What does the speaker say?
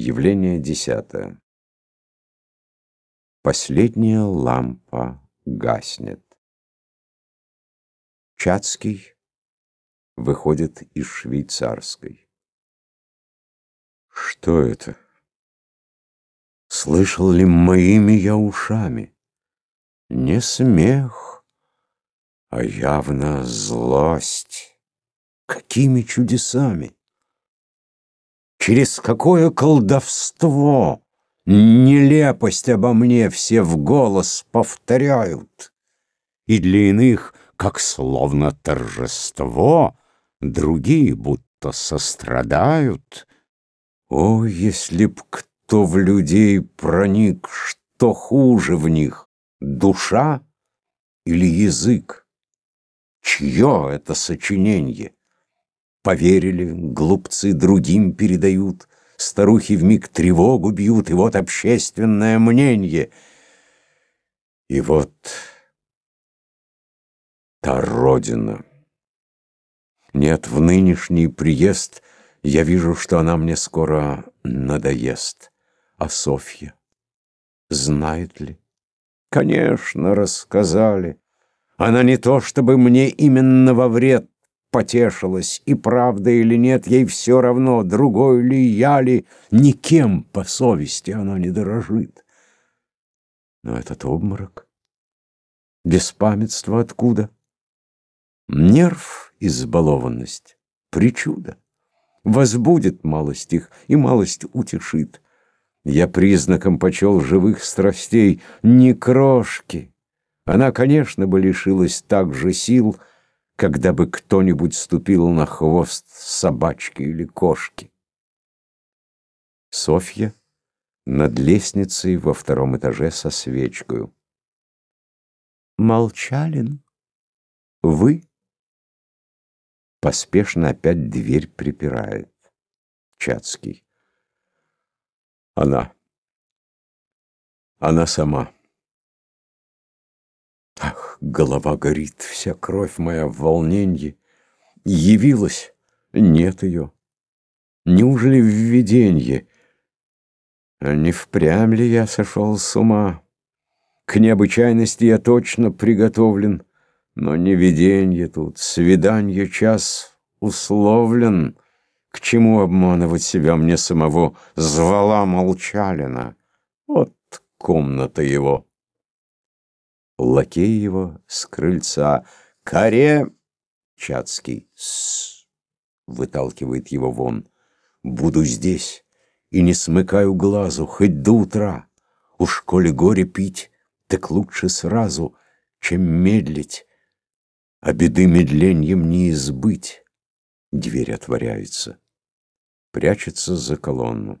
Явление десятое. Последняя лампа гаснет. Чацкий выходит из швейцарской. Что это? Слышал ли моими я ушами? Не смех, а явно злость. Какими чудесами! Через какое колдовство Нелепость обо мне все в голос повторяют. И для иных, как словно торжество, Другие будто сострадают. О, если б кто в людей проник, Что хуже в них, душа или язык? Чье это сочиненье? Поверили, глупцы другим передают, Старухи вмиг тревогу бьют, И вот общественное мнение. И вот та родина. Нет, в нынешний приезд Я вижу, что она мне скоро надоест. А Софья знает ли? Конечно, рассказали. Она не то, чтобы мне именно во вред потешилась, и правда или нет, ей все равно, другой ли я ли, никем по совести она не дорожит. Но этот обморок, беспамятство откуда? Нерв, избалованность, причуда. Возбудит малость их и малость утешит. Я признаком почел живых страстей не крошки. Она, конечно, бы лишилась так же сил, когда бы кто-нибудь ступил на хвост собачки или кошки. Софья над лестницей во втором этаже со свечкою. Молчалин, вы? Поспешно опять дверь припирает. Чацкий. Она. Она сама. Голова горит, вся кровь моя в волненье. Явилась, нет ее. Неужели в виденье? А не впрямь ли я сошел с ума? К необычайности я точно приготовлен, но не виденье тут, свиданье час условлен. К чему обманывать себя мне самого? Звала Молчалина. Вот комната его. Лакей его с крыльца. «Каре!» Чацкий. «С!» Выталкивает его вон. «Буду здесь и не смыкаю глазу, хоть до утра. Уж коли горе пить, так лучше сразу, чем медлить, а беды медленьем не избыть». Дверь отворяется. Прячется за колонну.